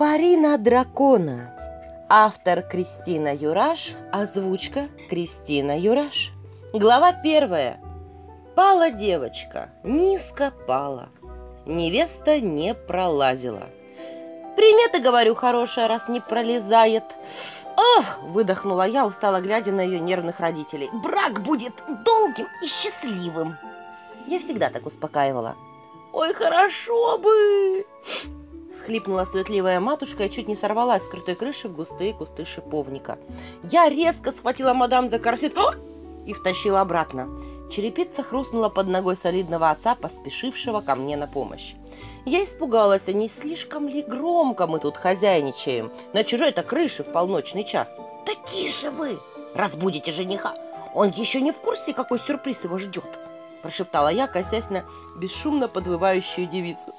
Пари на дракона. Автор Кристина Юраш, озвучка Кристина Юраш. Глава первая. Пала девочка, низко пала. Невеста не пролазила. Приметы, говорю, хорошая, раз не пролезает. Ох, выдохнула я, устало глядя на ее нервных родителей. Брак будет долгим и счастливым. Я всегда так успокаивала. Ой, хорошо бы! Схлипнула суетливая матушка и чуть не сорвалась с крутой крыши в густые кусты шиповника. Я резко схватила мадам за корсет и втащила обратно. Черепица хрустнула под ногой солидного отца, поспешившего ко мне на помощь. Я испугалась, а не слишком ли громко мы тут хозяйничаем на чужой-то крыше в полночный час. «Да тише вы! Разбудите жениха! Он еще не в курсе, какой сюрприз его ждет!» Прошептала я, косясь на бесшумно подвывающую девицу.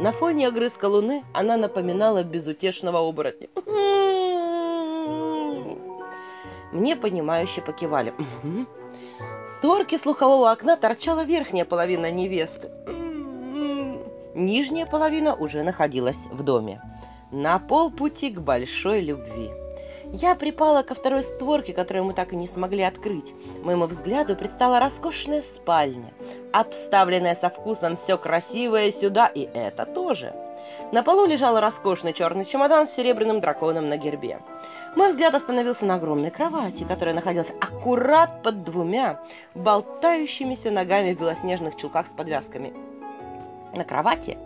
На фоне огрызка луны она напоминала безутешного оборотня. Мне понимающе покивали. В створке слухового окна торчала верхняя половина невесты. Нижняя половина уже находилась в доме. На полпути к большой любви. Я припала ко второй створке, которую мы так и не смогли открыть. Моему взгляду предстала роскошная спальня, обставленная со вкусом все красивое сюда и это тоже. На полу лежал роскошный черный чемодан с серебряным драконом на гербе. Мой взгляд остановился на огромной кровати, которая находилась аккурат под двумя болтающимися ногами в белоснежных чулках с подвязками. На кровати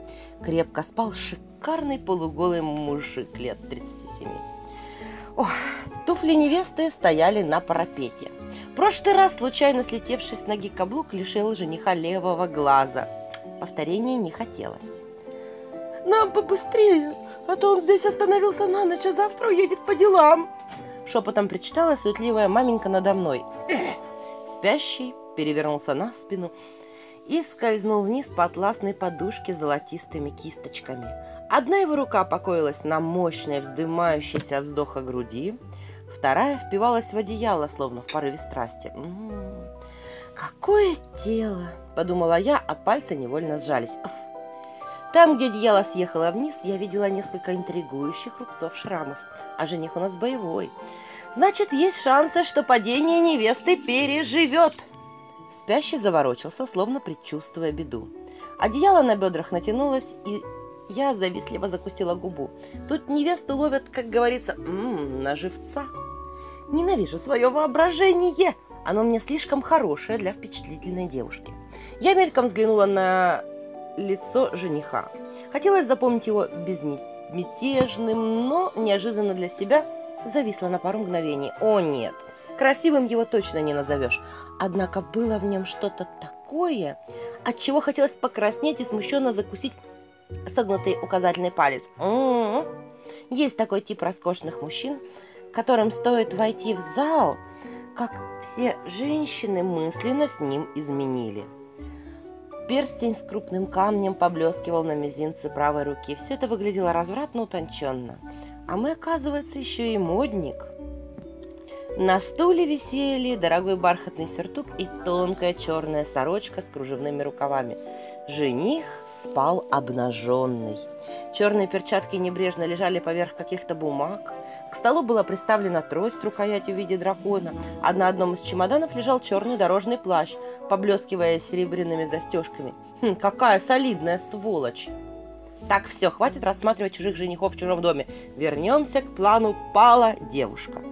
крепко спал шикарный полуголый мужик лет 37. Ох, туфли невесты стояли на парапете. Прошлый раз, случайно слетевший с ноги каблук, лишил жениха левого глаза. Повторения не хотелось. «Нам побыстрее, а то он здесь остановился на ночь, а завтра уедет по делам!» Шепотом причитала суетливая маменька надо мной. Спящий перевернулся на спину и скользнул вниз по атласной подушке с золотистыми кисточками. Одна его рука покоилась на мощной, вздымающейся от вздоха груди, вторая впивалась в одеяло, словно в порыве страсти. «М -м -м, «Какое тело!» – подумала я, а пальцы невольно сжались. Там, где одеяло съехало вниз, я видела несколько интригующих рубцов шрамов, а жених у нас боевой. Значит, есть шансы, что падение невесты переживет. Спящий заворочился, словно предчувствуя беду. Одеяло на бедрах натянулось, и я завистливо закусила губу. Тут невесту ловят, как говорится, м-м, на живца. Ненавижу свое воображение. Оно мне слишком хорошее для впечатлительной девушки. Я мельком взглянула на лицо жениха. Хотелось запомнить его безмятежным, но неожиданно для себя зависла на пару мгновений. О нет, красивым его точно не назовешь. Однако было в нем что-то такое, от чего хотелось покраснеть и смущенно закусить согнутый указательный палец. М-м-м. Есть такой тип роскошных мужчин, которым стоит войти в зал, как все женщины мысленно с ним изменили. Перстень с крупным камнем поблескивал на мизинце правой руки. Все это выглядело развратно утонченно. А мы, оказывается, еще и модник – на стуле висели дорогой бархатный сюртук и тонкая черная сорочка с кружевными рукавами. Жених спал обнаженный. Черные перчатки небрежно лежали поверх каких-то бумаг. К столу была приставлена трость с рукоятью в виде дракона, а на одном из чемоданов лежал черный дорожный плащ, поблескивая серебряными застежками. Хм, какая солидная сволочь! Так, все, хватит рассматривать чужих женихов в чужом доме. Вернемся к плану «Пала девушка».